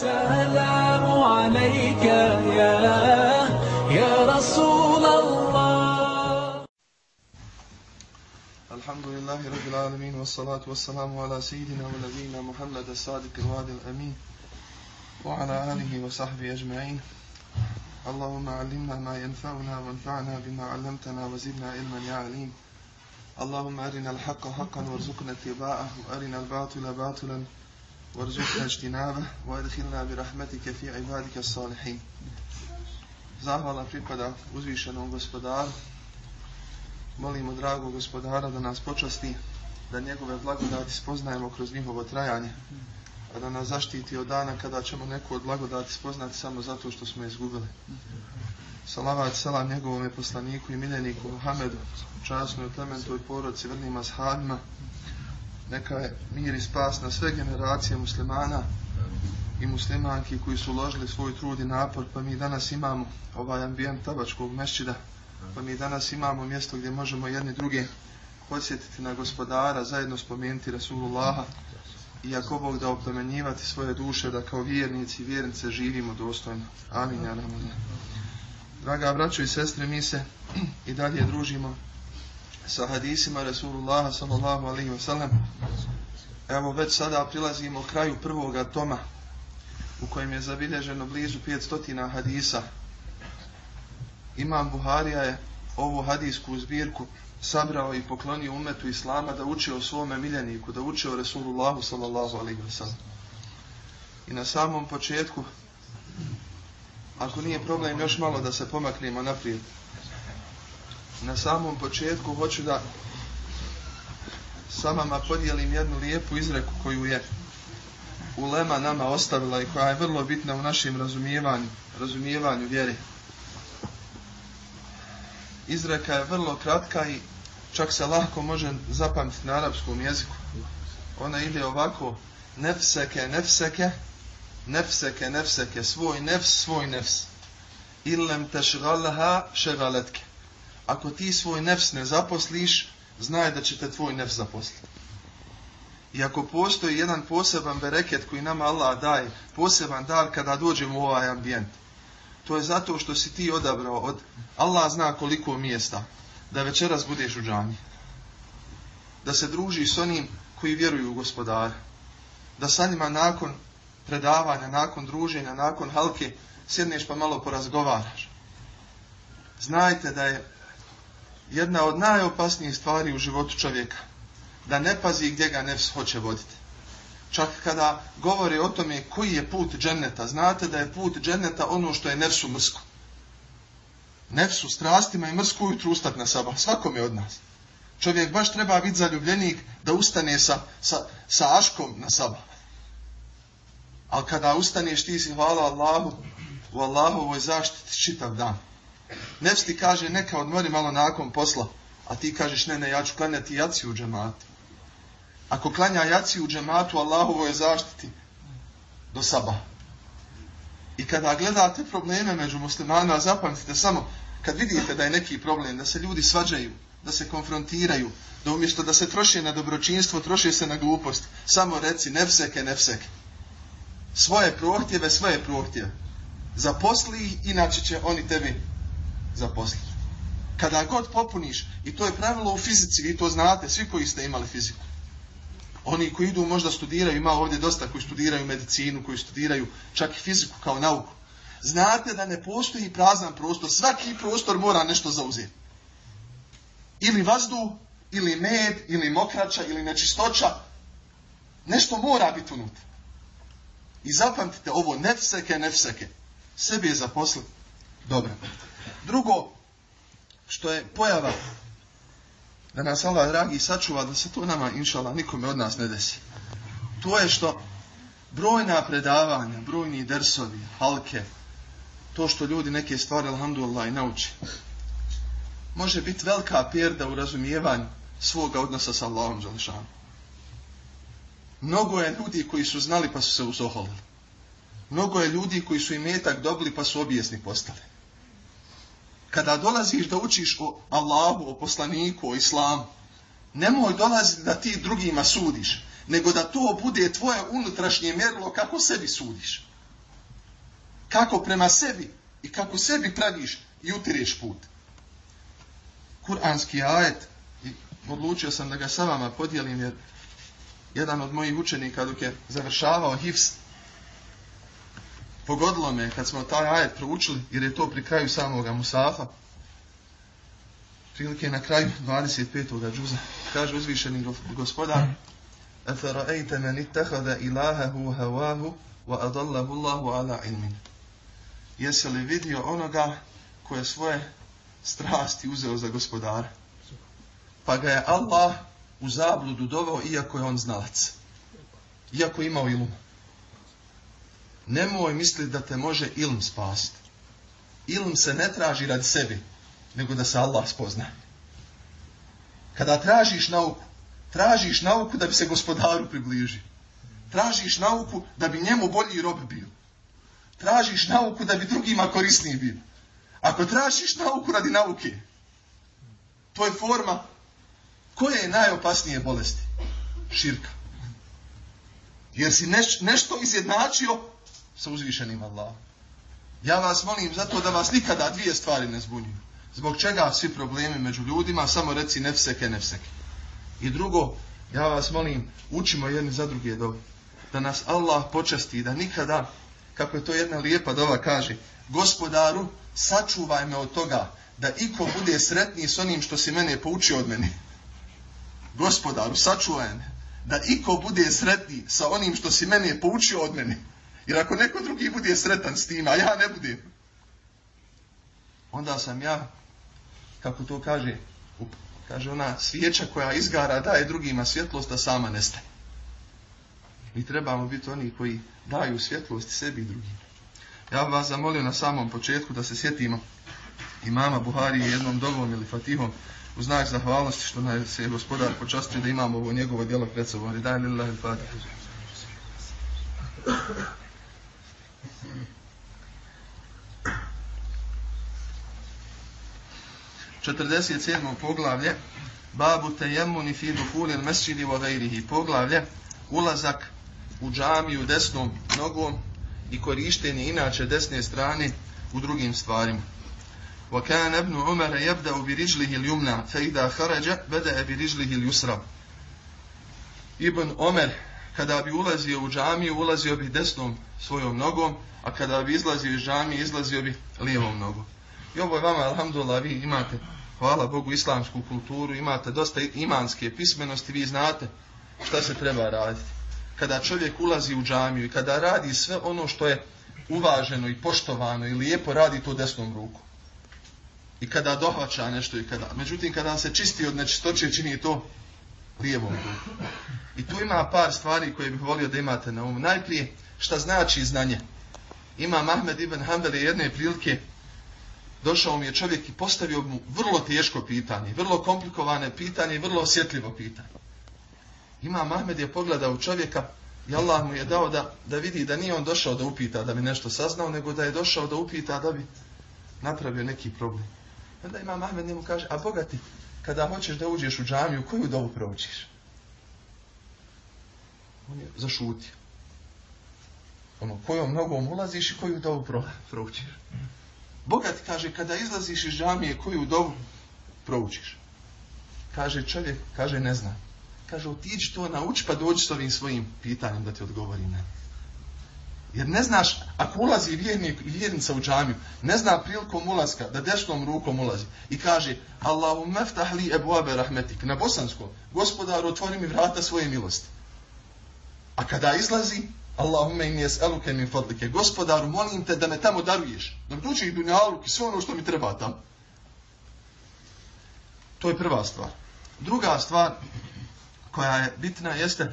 السلام عليك يا يا رسول الله. الحمد لله رب العالمين والصلاة والسلام على سيدنا ونبينا محمد الصادق الوعد الأمين وعلى آله وصحبه أجمعين. اللهم علمنا ما ينفعنا وانفعنا بما علمتنا وزدنا علما يا عليم. اللهم أرنا الحق حقا وارزقنا اتباعه وأرنا الباطل باطلا. وارزقنا اجتنابه وادخلنا برحمتك في عبادك الصالحين Zahvala pripada uzvišenom gospodaru. Molimo dragog gospodara da nas počasti, da njegove blagodati spoznajemo kroz njihovo trajanje, a da nas zaštiti od dana kada ćemo neku od blagodati spoznati samo zato što smo izgubili. Salavat selam njegovome poslaniku i miljeniku Muhammedu, časnoj plementoj porodci, vrnim ashabima, neka je mir i spas na sve generacije muslimana i muslimanki koji su uložili svoj trud i napor, pa mi danas imamo ovaj ambijent tabačkog mešćida, pa mi danas imamo mjesto gdje možemo jedni druge podsjetiti na gospodara, zajedno spomenuti Rasulullaha i ako Bog da oplemenjivati svoje duše, da kao vjernici i vjernice živimo dostojno. Amin. Ja Draga braćo i sestre, mi se i dalje družimo sa hadisima Rasulullah sallallahu alaihi wasallam. Evo već sada prilazimo kraju prvoga toma u kojem je zabilježeno blizu 500 hadisa. Imam Buharija je ovu hadisku zbirku sabrao i poklonio umetu Islama da uči o svome miljeniku, da uči o Resulullahu sallallahu alaihi wasallam. I na samom početku, ako nije problem još malo da se pomaknemo naprijed, na samom početku hoću da sa vama podijelim jednu lijepu izreku koju je Ulema nama ostavila i koja je vrlo bitna u našem razumijevanju, razumijevanju vjere. Izreka je vrlo kratka i čak se lahko može zapamtiti na arapskom jeziku. Ona ide ovako, nefseke, nefseke, nefseke, nefseke, svoj nefs, svoj nefs. Illem tešgalaha, šegaletke ako ti svoj nefs ne zaposliš, znaj da će te tvoj nefs zaposliti. I ako postoji jedan poseban bereket koji nama Allah daje, poseban dar kada dođemo u ovaj ambijent, to je zato što si ti odabrao od Allah zna koliko mjesta da večeras budeš u džami. Da se družiš s onim koji vjeruju u gospodara. Da sa njima nakon predavanja, nakon druženja, nakon halke, sjedneš pa malo porazgovaraš. Znajte da je jedna od najopasnijih stvari u životu čovjeka. Da ne pazi gdje ga nefs hoće voditi. Čak kada govori o tome koji je put dženneta, znate da je put dženneta ono što je nefsu mrsko. Nefsu strastima i mrsku ujutru ustat na sabah, svakome od nas. Čovjek baš treba biti zaljubljenik da ustane sa, sa, sa aškom na sabah. Ali kada ustaneš ti si hvala Allahu, u Allahovoj zaštiti čitav dan. Nefs ti kaže neka odmori malo nakon posla, a ti kažeš ne, ne, ja ću klanjati jaci u džematu. Ako klanja jaci u džematu, Allahovo je zaštiti do saba. I kada gledate probleme među muslimanima, zapamtite samo, kad vidite da je neki problem, da se ljudi svađaju, da se konfrontiraju, da umjesto da se troše na dobročinstvo, troše se na glupost, samo reci nefseke, nefseke. Svoje prohtjeve, svoje prohtjeve. Zaposli ih, inače će oni tebi zaposliti. Kada god popuniš, i to je pravilo u fizici, vi to znate, svi koji ste imali fiziku. Oni koji idu možda studiraju, ima ovdje dosta koji studiraju medicinu, koji studiraju čak i fiziku kao nauku. Znate da ne postoji prazan prostor, svaki prostor mora nešto zauzeti. Ili vazduh, ili med, ili mokrača, ili nečistoća. Nešto mora biti unutra. I zapamtite ovo, nefseke, nefseke. Sebi je zaposlen. Dobro. Drugo, što je pojava da nas Allah dragi sačuva da se to nama, inšala, nikome od nas ne desi. To je što brojna predavanja, brojni dersovi, halke, to što ljudi neke stvari, alhamdulillah, i nauči, može biti velika pjerda u razumijevanju svoga odnosa sa Allahom Đališanom. Mnogo je ljudi koji su znali pa su se uzoholili. Mnogo je ljudi koji su imetak dobili pa su obijesni postali kada dolaziš da učiš o Allahu, o poslaniku, o islamu, nemoj dolaziti da ti drugima sudiš, nego da to bude tvoje unutrašnje mjerilo kako sebi sudiš. kako prema sebi i kako sebi praviš i utireš put. Kur'anski ajet, odlučio sam da ga sa vama podijelim, jer jedan od mojih učenika dok je završavao hifs, pogodilo me kad smo taj ajet proučili, jer je to pri kraju samoga Musafa, prilike na kraju 25. džuza, kaže uzvišeni gospodar, أفرأيت من اتخذ إلهه هواه وأضله الله على علم Jesi li vidio onoga koje svoje strasti uzeo za gospodara? Pa ga je Allah u zabludu doveo iako je on znalac. Iako imao ilum. Nemoj misliti da te može ilm spasiti. Ilm se ne traži radi sebi, nego da se Allah spozna. Kada tražiš nauku, tražiš nauku da bi se gospodaru približio. Tražiš nauku da bi njemu bolji rob bio. Tražiš nauku da bi drugima korisniji bio. Ako tražiš nauku radi nauke, to je forma koje je najopasnije bolesti? Širka. Jer si neš, nešto izjednačio sa uzvišenim Allahom. Ja vas molim zato da vas nikada dvije stvari ne zbunjuju. Zbog čega svi problemi među ljudima, samo reci nefseke, nefseke. I drugo, ja vas molim, učimo jedni za druge dobi. da nas Allah počasti, da nikada, kako je to jedna lijepa dova kaže, gospodaru, sačuvaj me od toga, da iko bude sretniji s onim što si mene poučio od mene. Gospodaru, sačuvaj me, da iko bude sretniji sa onim što si mene poučio od mene. Jer ako neko drugi bude sretan s tim, a ja ne budem, onda sam ja, kako to kaže, kaže ona svijeća koja izgara daje drugima svjetlost, a sama nestaje. Mi trebamo biti oni koji daju svjetlost sebi i drugim. Ja vas zamolio na samom početku da se sjetimo imama Buhari jednom dovom ili fatihom u znak zahvalnosti što nas je gospodar počastio da imamo ovo njegovo djelo pred sobom. Ridaj lillahi fatih. 47. poglavlje Babu tejemuni fi duhuli mesjidi wa gajrihi poglavlje ulazak u džamiju desnom nogom i korištenje inače desne strane u drugim stvarima. Wa kan ibn Umar yabda bi rijlihi al-yumna fa idha kharaja bada bi rijlihi al-yusra. Ibn Umar kada bi ulazio u džamiju ulazio bi desnom svojom nogom, a kada bi izlazio iz džamije izlazio bi lijevom nogom. I ovo je vama, alhamdulillah, vi imate, hvala Bogu, islamsku kulturu, imate dosta imanske pismenosti, vi znate šta se treba raditi. Kada čovjek ulazi u džamiju i kada radi sve ono što je uvaženo i poštovano i lijepo, radi to desnom rukom. I kada dohvaća nešto i kada... Međutim, kada se čisti od nečistoće, čini to lijevom ruku. I tu ima par stvari koje bih volio da imate na umu. Najprije, šta znači znanje? Ima Mahmed ibn Hanbel jedne prilike došao mi je čovjek i postavio mu vrlo teško pitanje, vrlo komplikovane pitanje i vrlo osjetljivo pitanje. Ima Mahmed je pogledao čovjeka i Allah mu je dao da, da vidi da nije on došao da upita da bi nešto saznao, nego da je došao da upita da bi napravio neki problem. Onda ima Mahmed njemu kaže, a bogati, kada hoćeš da uđeš u džamiju, koju dovu proučiš? On je zašutio. Ono, kojom nogom ulaziš i koju dovu proučiš? Bogat kaže, kada izlaziš iz džamije, koju dovu proučiš? Kaže čovjek, kaže ne zna. Kaže, otiđi to nauči pa dođi s ovim svojim pitanjem da ti odgovori ne. Jer ne znaš, ako ulazi vjernik i vjernica u džamiju, ne zna prilikom ulaska da desnom rukom ulazi i kaže Allahu meftah li ebuabe rahmetik na bosanskom, gospodar otvori mi vrata svoje milosti. A kada izlazi, Allahumme jes eluke min fadlike. Gospodaru, molim te da me tamo daruješ. Da mi dođe i dunjaluk i sve ono što mi treba tamo. To je prva stvar. Druga stvar koja je bitna jeste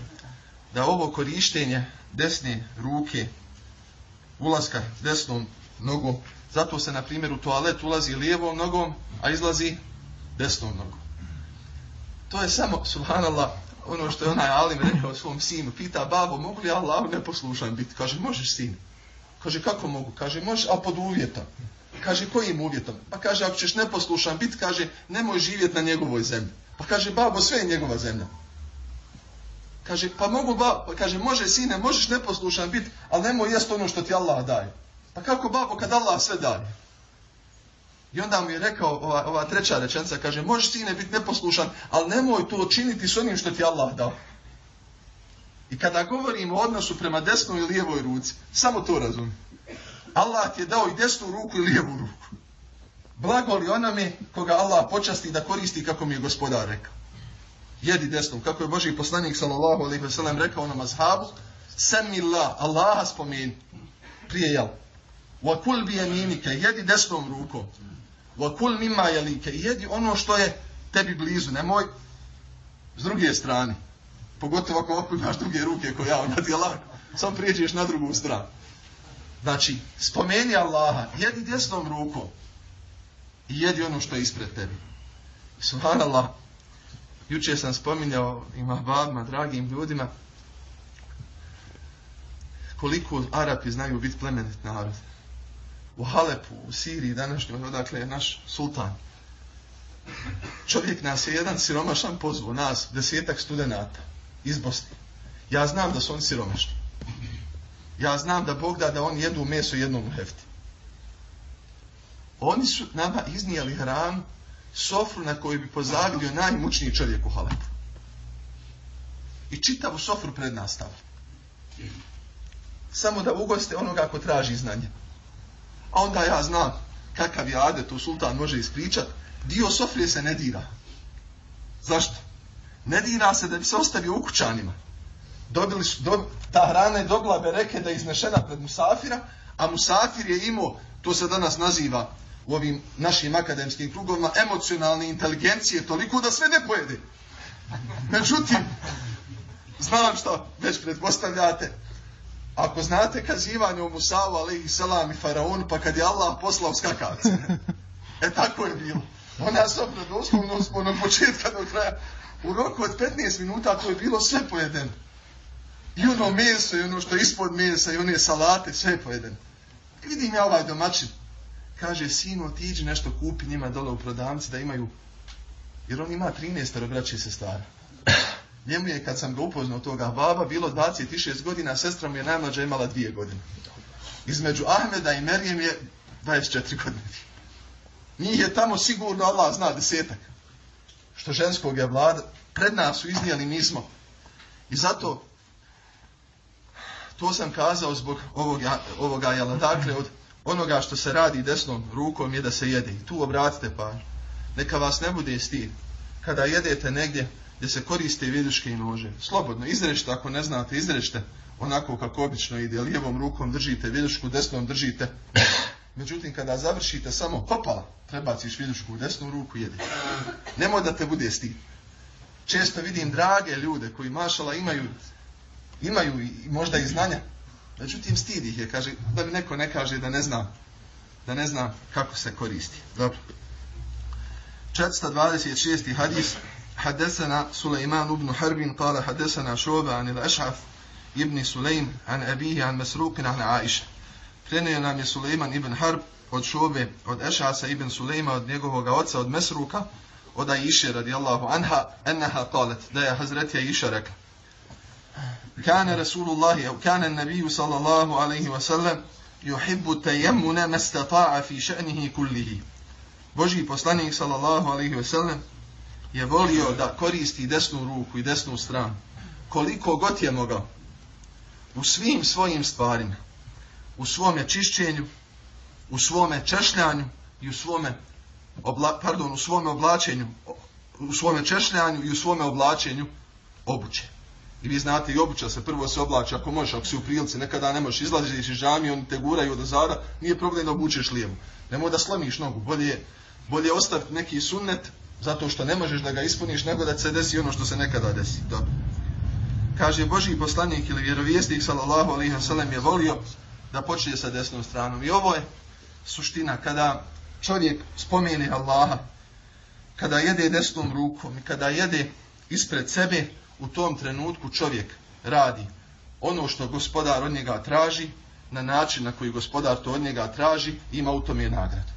da ovo korištenje desne ruke, ulaska desnom nogom, zato se na primjer u toalet ulazi lijevom nogom, a izlazi desnom nogom. To je samo, subhanallah, ono što je onaj Alim rekao svom sinu, pita babo, mogu li Allah neposlušan biti? Kaže, možeš sin. Kaže, kako mogu? Kaže, možeš, a pod uvjetom. Kaže, kojim uvjetom? Pa kaže, ako ćeš neposlušan biti, kaže, nemoj živjeti na njegovoj zemlji. Pa kaže, babo, sve je njegova zemlja. Kaže, pa mogu, babo, pa kaže, može sine, možeš neposlušan biti, ali nemoj jest ono što ti Allah daje. Pa kako babo kad Allah sve daje? I onda mu je rekao ova, ova treća rečenca, kaže, možeš sine biti neposlušan, ali nemoj to činiti s onim što ti Allah dao. I kada govorimo o odnosu prema desnoj i lijevoj ruci, samo to razumi. Allah ti je dao i desnu ruku i lijevu ruku. Blago li onome koga Allah počasti da koristi kako mi je gospodar rekao. Jedi desnom. Kako je Boži poslanik sallallahu alaihi ve sellem rekao na azhabu, sami Allah, Allaha spomeni. Prije jel. Wa kul bi jeminike, jedi desnom rukom. Wa kul mima jelike, jedi ono što je tebi blizu, nemoj s druge strane. Pogotovo ako ovako imaš druge ruke koje ja, onda ti je lako. Sam prijeđeš na drugu stranu. Znači, spomeni Allaha, jedi desnom rukom i jedi ono što je ispred tebi. Subhanallah, juče sam spominjao ima babima, dragim ljudima, koliko Arapi znaju biti plemenit narod. U Halepu, u Siriji, današnjoj, odakle je naš sultan. Čovjek nas je jedan siromašan pozvao, nas, desetak studenta iz Bosne. Ja znam da su oni siromašni. Ja znam da Bog da da oni jedu meso jednom u hefti. Oni su nama iznijeli hran, sofru na kojoj bi pozavio najmučniji čovjek u Halepu. I čitavu sofru pred nas. Samo da ugoste onoga ko traži znanje. A onda ja znam kakav je adet u sultan može ispričat. Dio sofrije se ne dira. Zašto? Ne dira se da bi se ostavio u kućanima. Dobili su, do, ta hrana je dobila bereke da je iznešena pred Musafira, a Musafir je imao, to se danas naziva u ovim našim akademskim krugovima, emocionalne inteligencije toliko da sve ne pojede. Međutim, znam što već predpostavljate, ako znate kazivanje o Musavu, alaihi salam i faraonu, pa kad je Allah poslao skakavce. E tako je bilo. Ona sobra doslovno od početka do kraja. U roku od 15 minuta to je bilo sve pojedeno. I ono meso, i ono što je ispod mesa, i one salate, sve je pojedeno. I vidim ja ovaj domaćin. Kaže, sino, otiđi nešto kupi njima dole u prodavnici da imaju... Jer on ima 13 braće se stara. Njemu je, kad sam ga upoznao toga baba, bilo 26 godina, sestra mu je najmlađa imala dvije godine. Između Ahmeda i Merijem je 24 godine. Njih je tamo sigurno, Allah zna, desetak. Što ženskog je vlada, pred nas su iznijeli, nismo. I zato, to sam kazao zbog ovoga, ovoga jela, dakle, od onoga što se radi desnom rukom je da se jede. I tu obratite pa, neka vas ne bude stid. Kada jedete negdje, gdje se koriste viduške i nože. Slobodno, izrešte ako ne znate, izrešte onako kako obično ide. Lijevom rukom držite vidušku, desnom držite. Međutim, kada završite samo popala, prebaciš vidušku u desnu ruku i jedi. Nemoj da te bude stid. Često vidim drage ljude koji mašala imaju imaju i možda i znanja. Međutim, stid ih je, kaže, da mi neko ne kaže da ne zna da ne zna kako se koristi. Dobro. 426. hadis حدثنا سليمان بن حرب قال حدثنا شعبة عن الأشعث ابن سليم عن أبيه عن مسروق عن عائشة Krenio nam je Suleiman ibn Harb od Šobe, od Ešasa ibn Sulejma, od njegovog oca, od Mesruka, od Aisha radijallahu anha, enneha kalet, da je Hazretija Aisha rekla. Kane Rasulullahi, au kane nabiju sallallahu alaihi wa sallam, yuhibbu tajemmuna mastata'a fi še'nihi kullihi. Boži poslanik sallallahu alaihi ve sallam je volio da koristi desnu ruku i desnu stranu. Koliko god je mogao. U svim svojim stvarima. U svome čišćenju u svome češljanju i u svome obla, pardon, u svome oblačenju u svome češljanju i u svome oblačenju obuće i vi znate i obuća se prvo se oblači, ako možeš, ako si u prilici nekada ne možeš izlaziti iz džamije, oni te guraju od zara nije problem da obučeš lijevo nemoj da slomiš nogu, bolje, bolje ostaviti neki sunnet zato što ne možeš da ga ispuniš, nego da se desi ono što se nekada desi. Dobro. Kaže Boži poslanik ili vjerovijestnik sallallahu alaihi wa sallam je volio da počne sa desnom stranom. I ovo je suština kada čovjek spomeni Allaha, kada jede desnom rukom i kada jede ispred sebe, u tom trenutku čovjek radi ono što gospodar od njega traži, na način na koji gospodar to od njega traži, ima u tom je nagradu.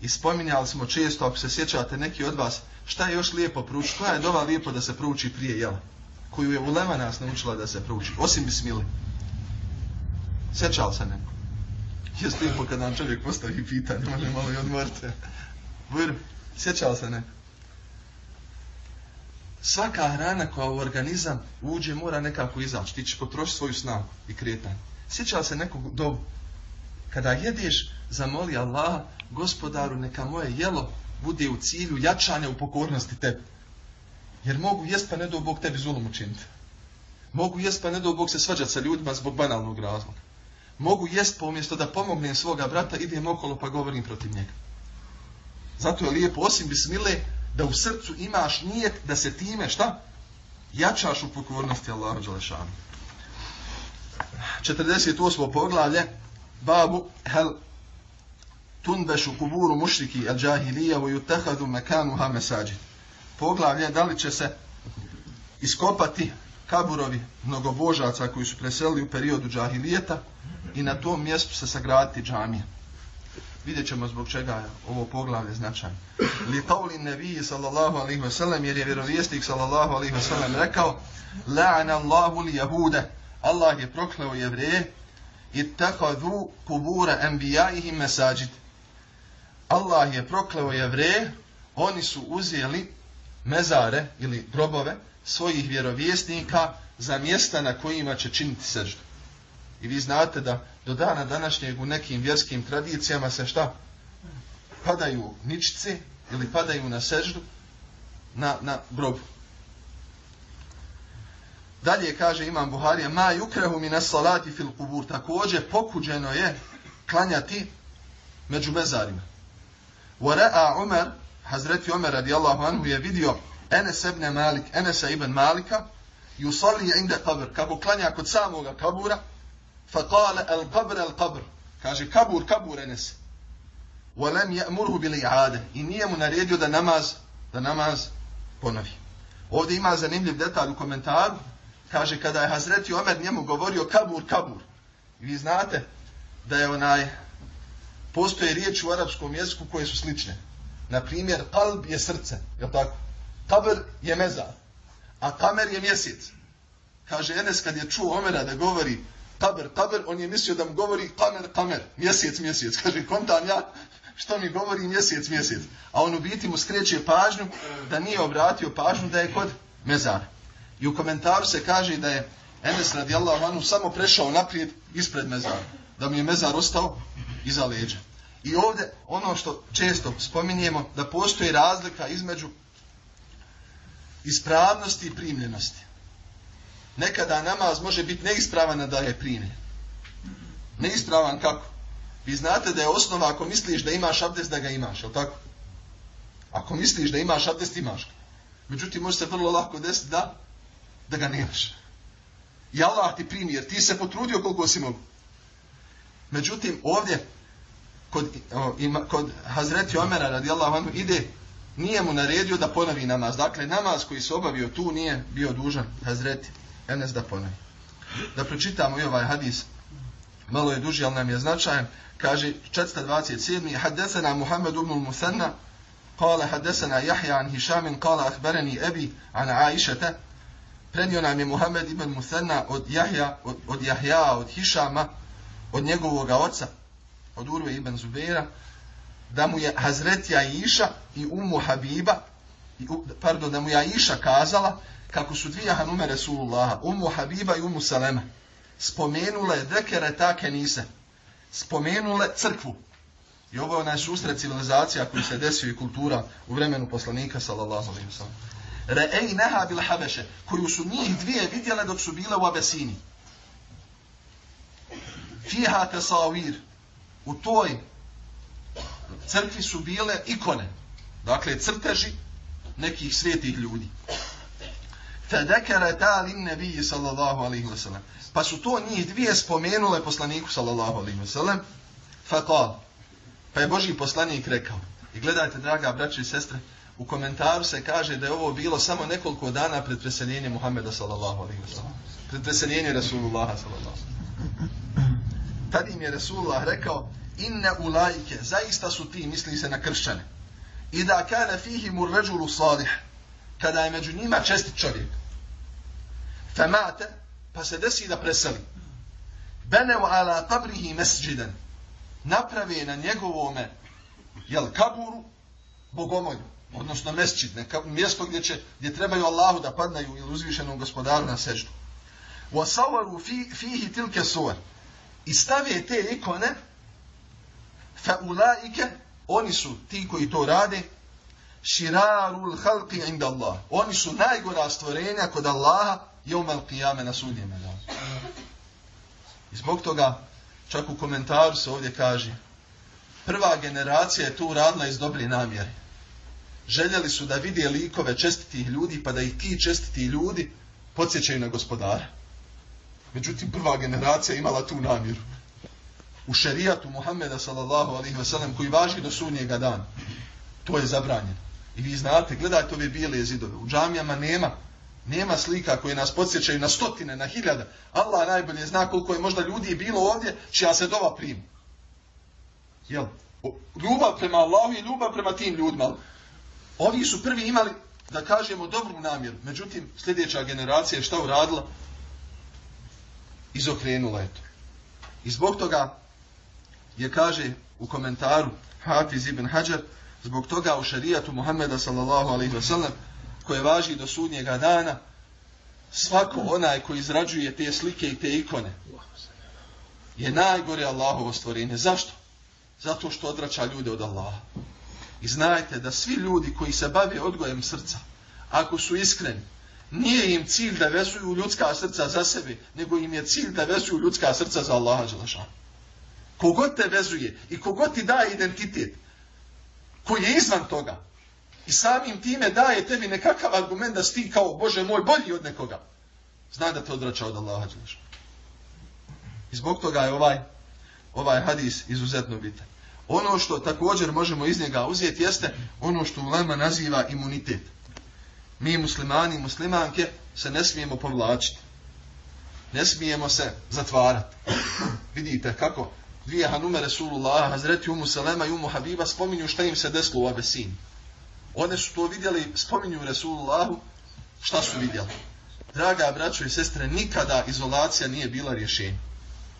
I spominjali smo često, ako se sjećate neki od vas, šta je još lijepo pruči, koja je dova lijepo da se pruči prije jela, koju je ulema nas naučila da se pruči, osim bismili. Sjećali se neko? Jeste lijepo kad nam čovjek postavi pitanje, može malo i odmorite. Vr, sjećala se ne? Svaka hrana koja u organizam uđe mora nekako izaći. Ti ćeš potrošiti svoju snagu i kretanje. Sjeća se nekog dobu? Kada jedeš, zamoli Allah, gospodaru, neka moje jelo bude u cilju jačanja u pokornosti tebi. Jer mogu jest pa ne do Bog tebi zulom učiniti. Mogu jest pa ne do Bog se svađati sa ljudima zbog banalnog razloga. Mogu jest pa umjesto da pomognem svoga brata, idem okolo pa govorim protiv njega. Zato je lijepo, osim bismile, da u srcu imaš nijet da se time, šta? Jačaš u pokornosti Allahu Đalešanu. 48. poglavlje, babu, hel, tunbešu kuburu mušriki al džahilija u jutehadu mekanuha mesađi. Poglavlje, da li će se iskopati kaburovi mnogobožaca koji su preselili u periodu džahilijeta i na tom mjestu se sagraditi džamije. Vidjet ćemo zbog čega je ovo poglavlje značajno. Li qavli nebiji sallallahu alaihi wa sallam, jer je vjerovjesnik sallallahu alaihi wa sallam rekao La'an Allahu li jahude, Allah je prokleo jevreje i takadu kubura enbijaihim mesađit. Allah je prokleo jevreje, oni su uzeli mezare ili grobove svojih vjerovjesnika za mjesta na kojima će činiti seždu. I vi znate da do dana današnjeg u nekim vjerskim tradicijama se šta? Padaju ničice ili padaju na seždu na, na grobu. Dalje kaže imam Buharija, ma yukrehu min salati fil kubur. Također pokuđeno je klanjati među mezarima. Wa ra'a Umar, Hazreti Umar radijallahu anhu je vidio Enes ibn Malik, Enesa ibn Malika, yusalli inda qabr, kako klanja kod samoga kabura, فقال القبر القبر kaže kabur kabur enes ولم يأمره بالإعادة i nije mu naredio da namaz da namaz ponovi ovdje ima zanimljiv detalj u komentaru kaže kada je Hazreti Omer njemu govorio kabur kabur i vi znate da je onaj postoje riječi u arapskom jeziku koje su slične na primjer kalb je srce je tako kabr je mezar a kamer je mjesec kaže Enes kad je čuo Omera da govori kaber, kaber, on je mislio da mu govori kamer, kamer, mjesec, mjesec. Kaže, kontam ja, što mi govori mjesec, mjesec. A on u biti mu skreće pažnju da nije obratio pažnju da je kod mezara. I u komentaru se kaže da je Enes radijallahu anhu samo prešao naprijed ispred mezara. Da mu je mezar ostao iza leđa. I ovdje ono što često spominjemo, da postoji razlika između ispravnosti i primljenosti nekada namaz može biti neispravan da je prime. Neispravan kako? Vi znate da je osnova ako misliš da imaš abdest da ga imaš, je tako? Ako misliš da imaš abdest, imaš ga. Međutim, može se vrlo lako desiti da, da ga nemaš. I Allah ti primi, jer ti se potrudio koliko si mogu. Međutim, ovdje, kod, o, ima, kod Hazreti Omera radijallahu anhu ide, nije mu naredio da ponovi namaz. Dakle, namaz koji se obavio tu nije bio dužan Hazreti Enes da ponovi. Da pročitamo i ovaj hadis. Malo je duži, ali nam je značajan. Kaže 427. Haddesena Muhammed ibn Musanna Kale haddesena Jahja an Hišamin Kale ahbereni Ebi an Aishete Prenio nam je Muhammed ibn Musanna od Jahja, od, od Jahja, od Hišama, od njegovog oca, od Urve ibn Zubeira, da mu je Hazretja Iša i Umu Habiba, pardon, da mu je Iša kazala, kako su dvije hanume Resulullaha, Umu Habiba i Umu Salema, spomenule dekere take nise, spomenule crkvu. I ovo je onaj susret civilizacija koji se desio i kultura u vremenu poslanika, sallallahu alaihi wa sallam. Re'ej neha bil habeše, koju su njih dvije vidjele dok su bile u Abesini. Fiha tesavir, u toj crkvi su bile ikone, dakle crteži nekih svetih ljudi. Fedekere lin nebiji sallallahu alaihi wa sallam. Pa su to njih dvije spomenule poslaniku sallallahu alaihi wa sallam. Fakal. Pa je Boži poslanik rekao. I gledajte, draga braće i sestre, u komentaru se kaže da je ovo bilo samo nekoliko dana pred preseljenjem Muhammeda sallallahu alaihi wa sallam. Pred preseljenjem Rasulullaha sallallahu alaihi wa sallam. Tad im je Rasulullah rekao, inne ulajke, zaista su ti, misli se na kršćane. I da kane fihi ređulu salih, kada je među njima čestit čovjek. Femate, pa se desi da preseli. Benev ala kabrihi mesđiden. naprave na njegovome jel, kaburu bogomolju, odnosno mesčid, neka, mjesto gdje, će, gdje trebaju Allahu da padnaju ili uzvišenom gospodaru na seždu. وَصَوَرُوا فِيهِ تِلْكَ سُوَرِ I stave te ikone, فَأُولَائِكَ Oni su ti koji to rade, širarul halqi inda Allah. Oni su najgora stvorenja kod Allaha jeumel qiyame na sudnjem danu. I zbog toga, čak u komentaru se ovdje kaže, prva generacija je to uradila iz dobre namjere. Željeli su da vide likove čestitih ljudi, pa da ih ti čestiti ljudi podsjećaju na gospodara. Međutim, prva generacija imala tu namjeru. U šerijatu Muhammeda sallallahu alaihi ve sellem koji važi do sunnjega dana. To je zabranjeno. I vi znate, gledajte ove bijele zidove. U džamijama nema nema slika koje nas podsjećaju na stotine, na hiljada. Allah najbolje zna koliko je možda ljudi bilo ovdje čija se dova primi. Jel? Ljubav prema Allahu i ljubav prema tim ljudima. Ovi su prvi imali, da kažemo, dobru namjeru. Međutim, sljedeća generacija je šta uradila? Izokrenula je to. I zbog toga je kaže u komentaru Hafiz ibn Hajar, zbog toga u šarijatu Muhammeda sallallahu alaihi wa sallam, koje važi do sudnjega dana, svako onaj koji izrađuje te slike i te ikone, je najgore Allahovo stvorenje. Zašto? Zato što odrača ljude od Allaha. I znajte da svi ljudi koji se bave odgojem srca, ako su iskreni, nije im cilj da vezuju ljudska srca za sebe, nego im je cilj da vezuju ljudska srca za Allaha Đelešanu. Kogod te vezuje i kogod ti daje identitet, koji je izvan toga, i samim time daje tebi nekakav argument da si kao Bože moj bolji od nekoga, zna da te odvraća od Allaha Đelešanu. I zbog toga je ovaj, ovaj hadis izuzetno bitan. Ono što također možemo iz njega uzeti jeste ono što Ulema naziva imunitet. Mi muslimani i muslimanke se ne smijemo povlačiti. Ne smijemo se zatvarati. Vidite kako dvije hanume Resulullah, Hazreti Umu Salema i Umu Habiba spominju šta im se desilo u Abesini. One su to vidjeli, spominju Resulullahu, šta su vidjeli. Draga braćo i sestre, nikada izolacija nije bila rješenja.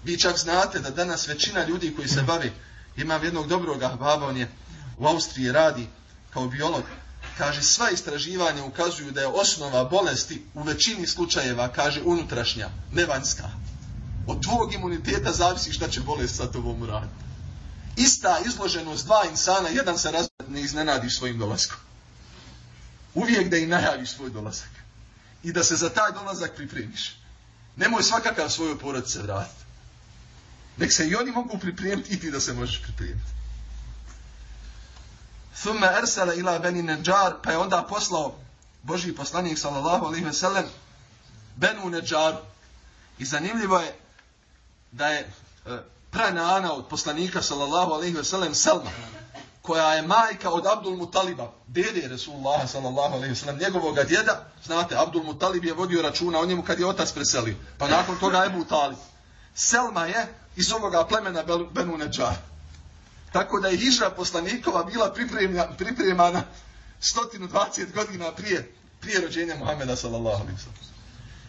Vi čak znate da danas većina ljudi koji se bavi, imam jednog dobrog ahbaba, on je u Austriji radi kao biolog, kaže sva istraživanja ukazuju da je osnova bolesti u većini slučajeva, kaže unutrašnja, ne vanjska. Od tvojeg imuniteta zavisi šta će bolest sa tobom uraditi. Ista izloženost dva insana, jedan se razgleda, ne iznenadiš svojim dolaskom. Uvijek da i najaviš svoj dolazak. I da se za taj dolazak pripremiš. Nemoj svakakav svoju porodice vratiti. Nek se i oni mogu pripremiti i ti da se možeš pripremiti. Thumma ersala ila beni neđar, pa je onda poslao Boži poslanik sallallahu alaihi ve sellem benu neđaru. I zanimljivo je da je e, pranana od poslanika sallallahu alejhi ve sellem Selma, koja je majka od Abdul Mutaliba, dede Resulullah sallallahu alejhi ve sellem, njegovog djeda, znate, Abdul Mutalib je vodio računa o njemu kad je otac preselio, pa nakon toga je Mutalib. Selma je iz ovoga plemena Benu Neđar. Tako da je hijra poslanikova bila pripremljena, pripremana 120 godina prije, prije rođenja Muhameda sallallahu alejhi ve sellem.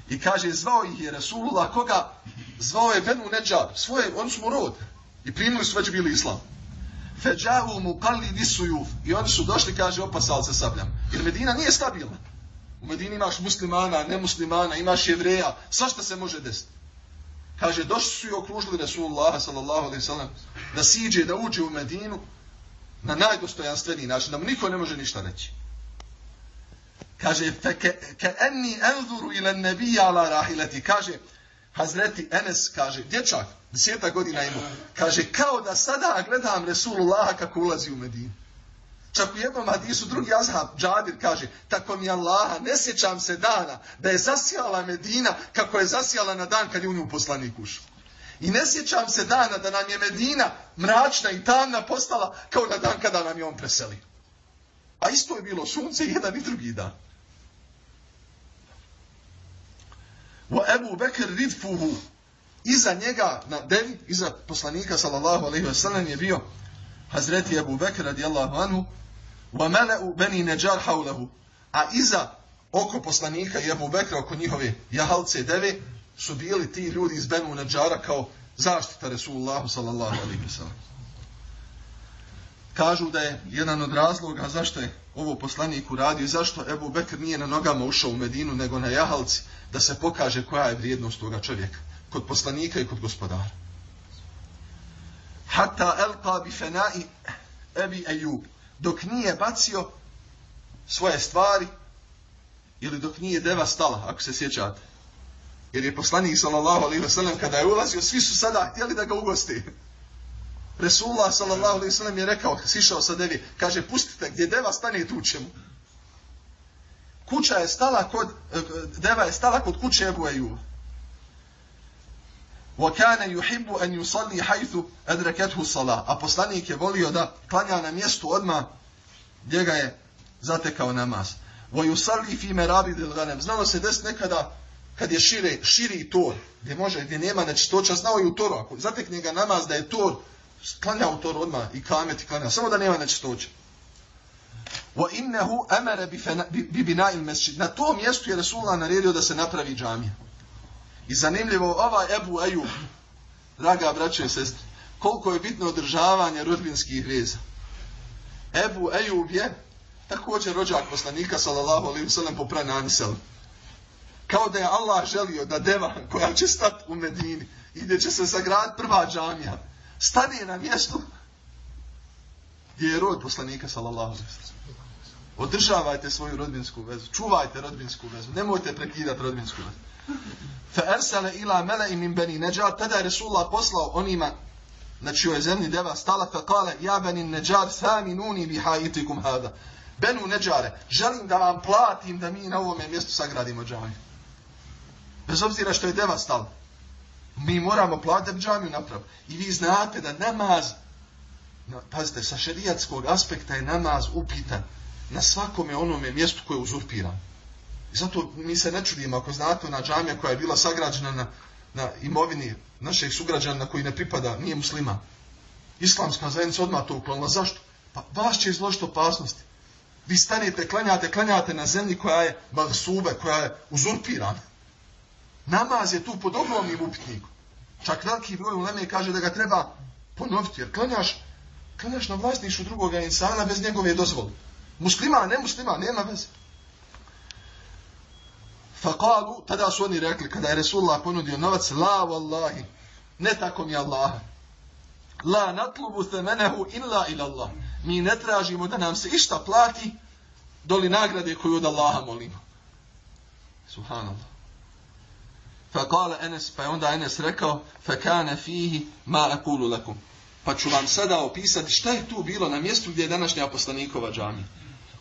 I kaže, zvao ih je Rasulullah, koga zvao je Benu Neđar, svoje, oni su mu rod. I primili su već bili islam. Feđavu mu kalli disujuf. I oni su došli, kaže, opasali se sabljam. Jer Medina nije stabilna. U Medini imaš muslimana, nemuslimana, imaš jevreja, svašta se može desiti. Kaže, došli su i okružili Rasulullah sallallahu alaihi sallam da siđe, da uđe u Medinu na najdostojanstveniji način, da mu niko ne može ništa reći. Kaže, fe ke, ke enni enzuru ila nebija ala rahileti. Kaže, Hazreti Enes, kaže, dječak, deseta godina ima, kaže, kao da sada gledam Resulullah kako ulazi u Medinu. Čak u jednom hadisu drugi azhab, Džadir, kaže, tako mi Allaha, ne sjećam se dana da je zasijala Medina kako je zasijala na dan kad je u nju poslanik ušao. I ne sjećam se dana da nam je Medina mračna i tamna postala kao na dan kada nam je on preselio. A isto je bilo sunce jedan i drugi dan. Wa Abu Bekr ridfuhu. Iza njega na devi, iza poslanika sallallahu alejhi ve sellem je bio Hazreti Abu Bekr radijallahu anhu. Wa mala'u bani Najar hawlahu. A iza oko poslanika i Abu Bekra oko njihove jahalce deve su bili ti ljudi iz Benu Najara kao zaštita Resulullahu sallallahu alejhi ve sellem Kažu da je jedan od razloga zašto je ovo poslanik uradio i zašto Ebu Bekr nije na nogama ušao u Medinu nego na jahalci da se pokaže koja je vrijednost toga čovjeka kod poslanika i kod gospodara. Hatta elqa bi fenai Ebi Ejub dok nije bacio svoje stvari ili dok nije deva stala, ako se sjećate. Jer je poslanik sallallahu alaihi wasallam kada je ulazio, svi su sada htjeli da ga ugosti. Resulullah sallallahu alaihi sallam je rekao, sišao sa devi, kaže, pustite, gdje deva stane, tu ćemo. Kuća je stala kod, eh, deva je stala kod kuće Ebu Ejuba. وَكَانَ يُحِبُّ أَنْ يُصَلِّي حَيْثُ أَدْرَكَتْهُ صَلَا A poslanik je volio da klanja na mjestu odma gdje ga je zatekao namaz. وَيُصَلِّي فِي مَرَابِدِ الْغَنَمْ Znalo se des nekada kad je šire, širi tor, gdje može, gdje nema nečistoća, znao i u toru, ako zatekne ga namaz da je tor, klanja u toru odmah i kamet i klanja, samo da nema nečistoće. Wa innahu amara bi bina'il masjid. Na tom mjestu je Rasulullah naredio da se napravi džamija. I zanimljivo, ova Ebu Ejub, draga braće i sestre, koliko je bitno održavanje rodbinskih veza. Ebu Ejub je također rođak poslanika, sallallahu alaihi sallam, po pranani selam. Kao da je Allah želio da deva koja će stati u Medini i gdje će se sagraditi prva džamija, stane na mjestu gdje je rod poslanika sallallahu alejhi ve. Održavajte svoju rodbinsku vezu, čuvajte rodbinsku vezu, nemojte prekidati rodbinsku vezu. Fa arsala ila mala'i min bani Najjar, tada je Resulullah poslao onima na čijoj zemlji deva stala fa kale, ja bani Najjar, thaminuni bi haitikum hada. Benu Najjare, želim da vam platim da mi na ovom mjestu sagradimo džamiju. Bez obzira što je deva stala. Mi moramo platiti džamiju napravo. I vi znate da namaz, no, pazite, sa šerijatskog aspekta je namaz upitan na svakome onome mjestu koje je uzurpiran. I zato mi se ne čudimo ako znate ona džamija koja je bila sagrađena na, na imovini naših sugrađana koji ne pripada, nije muslima. Islamska zajednica odmah to uklonila. Zašto? Pa vas će izložiti opasnosti. Vi stanete, klanjate, klanjate na zemlji koja je magsube, koja je uzurpirana. Namaz je tu pod ogromnim upitnikom. Čak veliki broj uleme kaže da ga treba ponoviti, jer klanjaš, klanjaš na vlasništvu drugoga insana bez njegove dozvole. Muslima, ne muslima, nema veze. Fakalu, tada su oni rekli, kada je Resulullah ponudio novac, la wallahi, ne tako mi Allah. La natlubu themenehu illa ila Allah. Mi ne tražimo da nam se išta plati, doli nagrade koju od Allaha molimo. Subhanallah. Fakale Enes, pa je onda Enes rekao, fakane fihi ma akulu lakum. Pa ću vam sada opisati šta je tu bilo na mjestu gdje je današnja poslanikova džamija.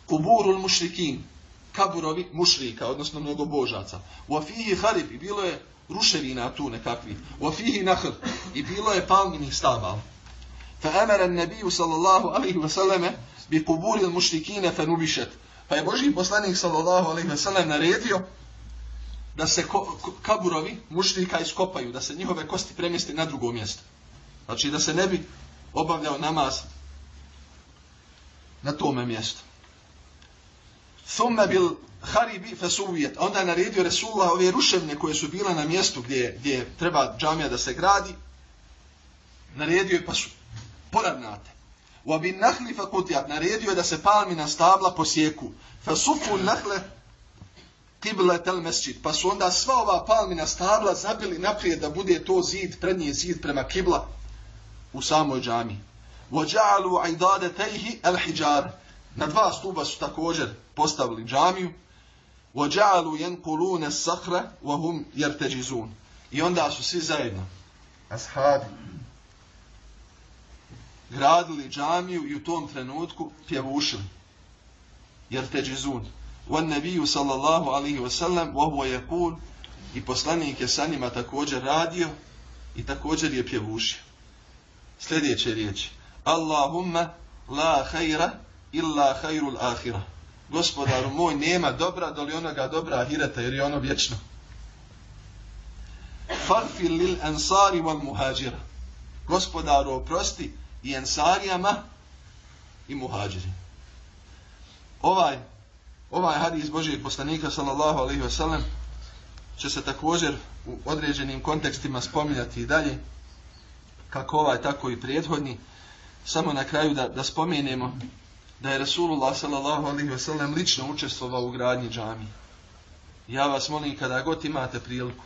Kuburul mušrikin, kaburovi mušrika, odnosno mnogobožaca. U afihi harib, i bilo je ruševina tu nekakvi. U afihi nahr, i bilo je palminih stabala. Fa emara nebiju sallallahu alaihi wa sallame bi kuburil mušrikine fe nubišet. Pa je Boži poslanik sallallahu alaihi wa sallam naredio da se ko, ko, kaburovi mušrika iskopaju, da se njihove kosti premjeste na drugo mjesto. Znači da se ne bi obavljao namaz na tome mjestu. Thumme bil haribi fesuvijet. Onda je naredio Resulullah ove ruševne koje su bila na mjestu gdje, gdje treba džamija da se gradi. Naredio je pa su poravnate. Wa bin nahli fakutijat naredio je da se palmina stabla posjeku. Fesufu nahle kibla tel mesčit. Pa su onda sva ova palmina stabla zabili naprijed da bude to zid, prednji zid prema kibla u samoj džami. Vođa'alu ajdade tejhi el hijjar. Na dva stuba su također postavili džamiju. Vođa'alu jenkulune sahre vahum jerteđizun. I onda su svi zajedno, ashabi, gradili džamiju i u tom trenutku pjevušili. Jerteđizun. Wan والنبي صلى الله عليه وسلم وهو يقول i poslanik je sa njima također radio i također je pjevušio. Sljedeće riječi. Allahumma la hajra illa hajrul ahira. Gospodaru moj, nema dobra doli onoga dobra ahireta jer je ono vječno. Farfil lil ansari wal muhađira. Gospodaru oprosti i ensarijama i muhađiri. Ovaj ovaj hadis Božijeg poslanika sallallahu alaihi ve sellem će se također u određenim kontekstima spominjati i dalje kako ovaj tako i prethodni samo na kraju da, da spomenemo da je Rasulullah sallallahu alaihi ve sellem lično učestvovao u gradnji džamije. Ja vas molim kada god imate priliku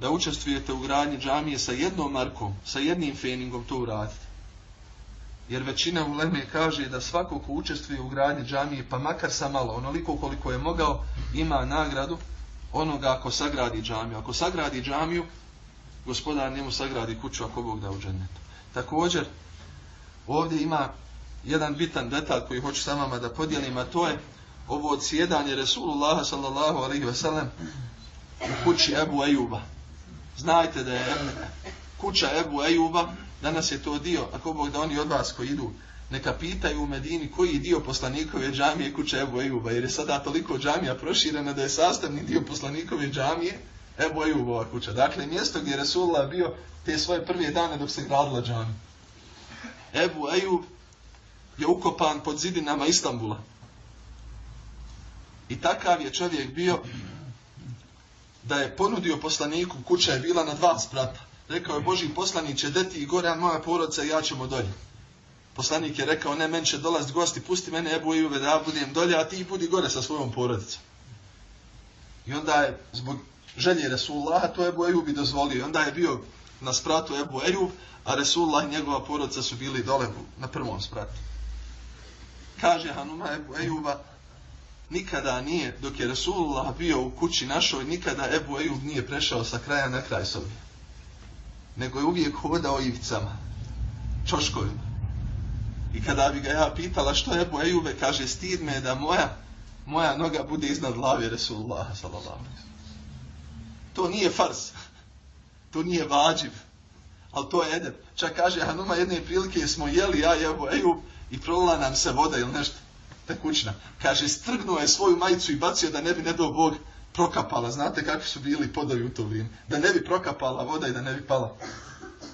da učestvujete u gradnji džamije sa jednom markom, sa jednim feningom, to uradite. Jer većina uleme kaže da svako ko učestvuje u gradnji džamije, pa makar sa malo, onoliko koliko je mogao, ima nagradu onoga ako sagradi džamiju. Ako sagradi džamiju, gospodar njemu sagradi kuću ako Bog da u džennetu. Također, ovdje ima jedan bitan detalj koji hoću sa vama da podijelim, a to je ovo odsjedanje Resulullah sallallahu alaihi ve sellem u kući Ebu Ejuba. Znajte da je kuća Ebu Ejuba, danas je to dio, ako Bog da oni od vas koji idu, neka pitaju u Medini koji dio poslanikove džamije kuće Ebu Ejuba, jer je sada toliko džamija proširena da je sastavni dio poslanikove džamije Ebu Ejubova kuća. Dakle, mjesto gdje je Resulullah bio te svoje prve dane dok se gradila džamija. Ebu Ejub je ukopan pod zidinama Istambula. I takav je čovjek bio da je ponudio poslaniku, kuća je bila na dva sprata. Rekao je Boži poslaniće, deti i gore, a moja porodca i ja ćemo dolje. Poslanik je rekao, ne, men će dolaziti gosti, pusti mene, Ebu Ejube, da ja budem dolje, a ti budi gore sa svojom porodicom. I onda je, zbog želje Resulullaha, to Ebu Ejub i dozvolio. I onda je bio na spratu Ebu Ejub, a Resulullah i njegova porodca su bili dole na prvom spratu. Kaže Hanuma Ebu Ejuba, nikada nije, dok je Resulullah bio u kući našoj, nikada Ebu Ejub nije prešao sa kraja na kraj sobi. Nego je uvijek hodao ivicama, čoškovima. I kada bi ga ja pitala što je Ebu Ejube, kaže, stid me da moja, moja noga bude iznad glavi Resulullah, sallallahu To nije fars, to nije vađiv, ali to je edep. Čak kaže, Hanuma, jedne prilike smo jeli, ja i Ebu Ejub, i prolila nam se voda ili nešto tekućna. Kaže, strgnuo je svoju majicu i bacio da ne bi, ne do Bog, prokapala. Znate kakvi su bili podovi u to vrijeme? Da ne bi prokapala voda i da ne bi pala,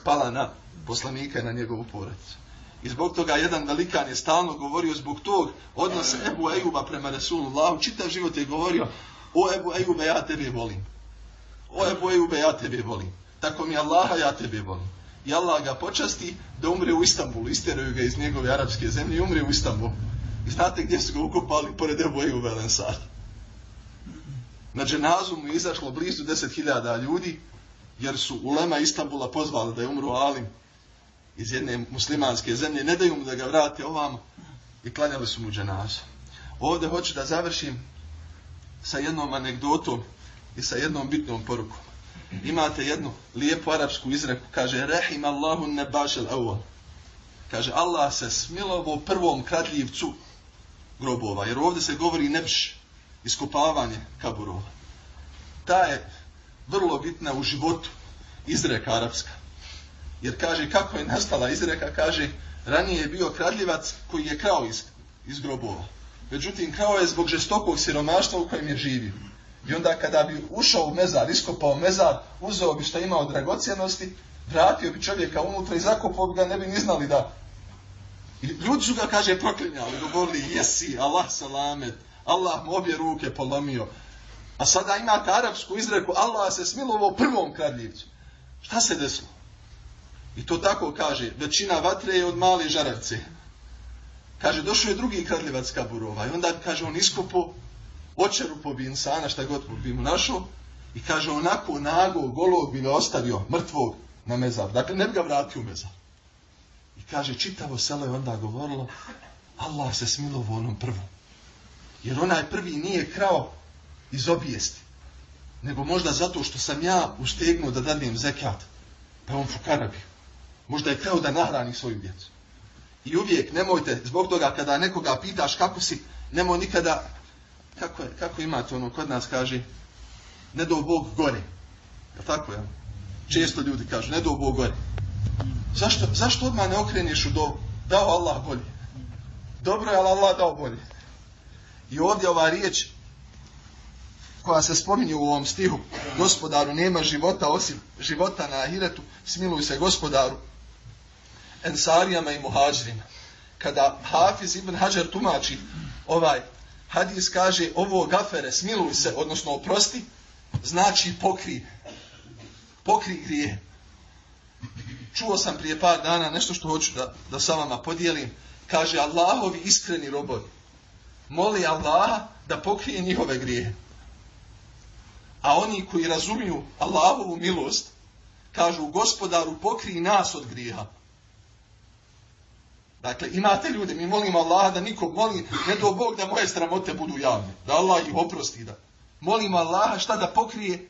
pala na poslanika i na njegovu porodicu. I zbog toga jedan velikan je stalno govorio zbog tog odnosa Ebu Ejuba prema Resulullahu. Čitav život je govorio, o Ebu Ejube, ja tebe volim. O Ebu Ejube, ja tebe volim. Tako mi Allaha, ja tebe volim i Allah ga počasti da umre u Istanbulu. Isteraju ga iz njegove arapske zemlje i umre u Istanbulu. I znate gdje su ga ukopali? Pored Ebu Ejube Velensar. Na dženazu mu je izašlo blizu 10.000 ljudi, jer su ulema Istanbula pozvali da je umro Alim iz jedne muslimanske zemlje. Ne daju mu da ga vrati ovamo i klanjali su mu dženazu. Ovdje hoću da završim sa jednom anegdotom i sa jednom bitnom porukom imate jednu lijepu arapsku izreku, kaže Rahim Allahu nebašel awal. Kaže Allah se smilovo prvom kradljivcu grobova, jer ovdje se govori nepš, iskopavanje kaburova. Ta je vrlo bitna u životu izreka arapska. Jer kaže kako je nastala izreka, kaže ranije je bio kradljivac koji je krao iz, iz grobova. Međutim, krao je zbog žestokog siromaštva u kojem je živio. I onda kada bi ušao u mezar, iskopao mezar, uzeo bi što imao dragocijenosti, vratio bi čovjeka unutra i zakopao bi ga, ne bi ni znali da. I ljudi su ga, kaže, proklinjali, govorili, jesi, Allah salamet, Allah mu obje ruke polomio. A sada imate arapsku izreku, Allah se smilovo prvom kradljivcu. Šta se desilo? I to tako kaže, većina vatre je od male žaravce. Kaže, došao je drugi kradljivac kaburova i onda kaže, on iskopao očerupo bi insana šta god bi mu našao i kaže onako nago golog bi ga ostavio mrtvog na mezar. Dakle, ne bi ga vratio u mezar. I kaže, čitavo selo je onda govorilo Allah se smilovo onom prvom. Jer onaj prvi nije krao iz obijesti. Nego možda zato što sam ja ustegnuo da dadim zekat. Pa on fukara bio. Možda je krao da nahrani svoju djecu. I uvijek nemojte, zbog toga kada nekoga pitaš kako si, nemoj nikada kako, je, kako imate ono, kod nas kaže, ne do Bog gore. Je tako, je? Često ljudi kažu, ne do Bog gore. Zašto, zašto odmah ne okreniš u dobu? Dao Allah bolje. Dobro je, ali Allah dao bolje. I ovdje ova riječ koja se spominje u ovom stihu, gospodaru nema života osim života na ahiretu, smiluj se gospodaru, ensarijama i muhađirima. Kada Hafiz ibn Hajar tumači ovaj hadis kaže ovo gafere, smiluj se, odnosno oprosti, znači pokri. Pokri grije. čuo sam prije par dana nešto što hoću da, da sa vama podijelim. Kaže, Allahovi iskreni robovi moli Allaha da pokrije njihove grije. A oni koji razumiju Allahovu milost, kažu, gospodaru, pokriji nas od grijeha. Dakle, imate ljude, mi molimo Allaha da nikog moli, ne do Bog da moje sramote budu javne, da Allah ih oprosti da. Molimo Allaha šta da pokrije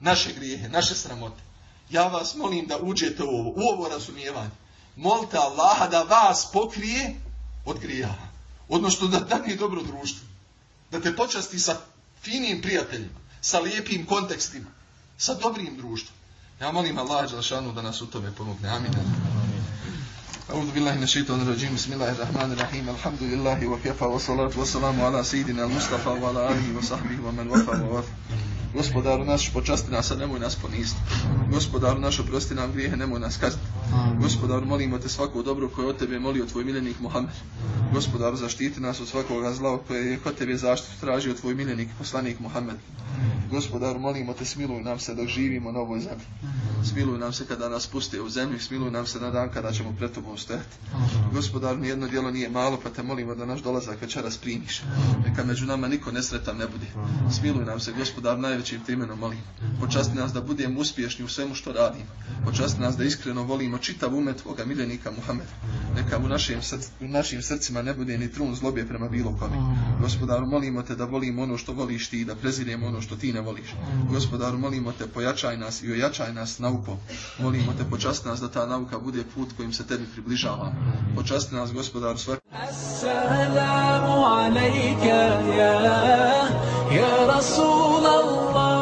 naše grijehe, naše sramote. Ja vas molim da uđete u ovo, u ovo razumijevanje. Molite Allaha da vas pokrije od grijeha Odnosno da dani dobro društvo. Da te počasti sa finim prijateljima, sa lijepim kontekstima, sa dobrim društvom. Ja molim Allah Đelšanu da nas u tome pomogne. Amin. أعوذ بالله من الشيطان الرجيم بسم الله الرحمن الرحيم الحمد لله وكفى والصلاة والسلام على سيدنا المصطفى وعلى آله وصحبه ومن وفى ووفى Gospodaru naš, počasti nas, a nemoj nas poniziti. Gospodaru naš, oprosti nam grijehe, nemoj nas kazniti. Gospodaru, molimo te svako dobro koje od tebe molio tvoj miljenik Muhammed. Gospodaru, zaštiti nas od svakoga zla koje je kod tebe zaštitu tražio tvoj miljenik poslanik Muhammed. Gospodaru, molimo te, smiluj nam se dok živimo na ovoj zemlji. Smiluj nam se kada nas puste u zemlji, smiluj nam se na dan kada ćemo pred tobom stojati. Gospodaru, nijedno dijelo nije malo, pa te molimo da naš dolazak večeras primiš. Neka među nama niko nesretan ne bude. Smiluj nam se, gospodar, najvećim te imenom molim. Počasti nas da budemo uspješni u svemu što radimo. Počasti nas da iskreno volimo čitav umet Tvoga miljenika Muhameda. Neka u našim, src, u našim srcima ne bude ni trun zlobje prema bilo kome. Gospodaru, molimo te da volimo ono što voliš ti i da preziremo ono što ti ne voliš. Gospodaru, molimo te, pojačaj nas i ojačaj nas naukom. Molimo te, počasti nas da ta nauka bude put kojim se tebi približava. Počasti nas, gospodaru, svak... السلام عليك يا Ya Resulallah.